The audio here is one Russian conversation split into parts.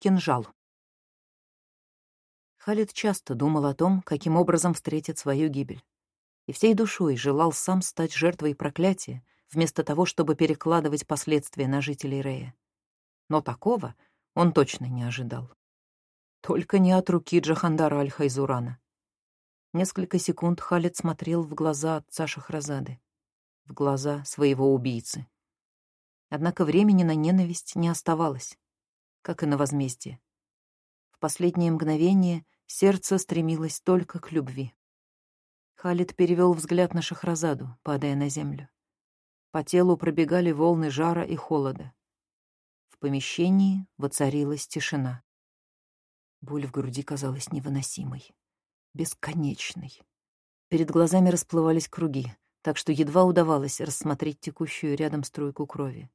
Кинжал. Халид часто думал о том, каким образом встретит свою гибель. И всей душой желал сам стать жертвой проклятия, вместо того, чтобы перекладывать последствия на жителей Рея. Но такого он точно не ожидал. Только не от руки Джахандара Аль-Хайзурана. Несколько секунд Халид смотрел в глаза отца Шахразады, в глаза своего убийцы. Однако времени на ненависть не оставалось как и на возмездие. В последнее мгновение сердце стремилось только к любви. Халид перевел взгляд на Шахразаду, падая на землю. По телу пробегали волны жара и холода. В помещении воцарилась тишина. Боль в груди казалась невыносимой, бесконечной. Перед глазами расплывались круги, так что едва удавалось рассмотреть текущую рядом струйку крови.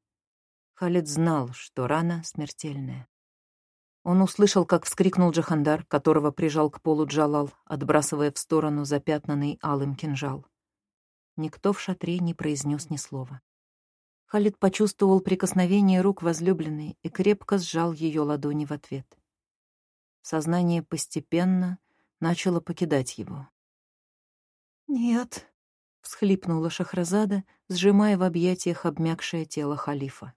Халид знал, что рана смертельная. Он услышал, как вскрикнул Джахандар, которого прижал к полу Джалал, отбрасывая в сторону запятнанный алым кинжал. Никто в шатре не произнес ни слова. Халид почувствовал прикосновение рук возлюбленной и крепко сжал ее ладони в ответ. Сознание постепенно начало покидать его. «Нет», — всхлипнула Шахразада, сжимая в объятиях обмякшее тело халифа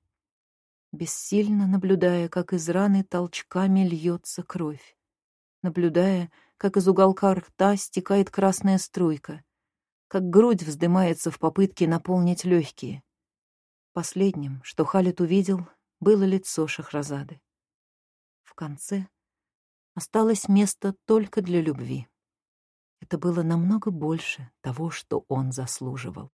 бессильно наблюдая, как из раны толчками льется кровь, наблюдая, как из уголка рта стекает красная струйка, как грудь вздымается в попытке наполнить легкие. Последним, что Халит увидел, было лицо Шахразады. В конце осталось место только для любви. Это было намного больше того, что он заслуживал.